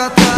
acá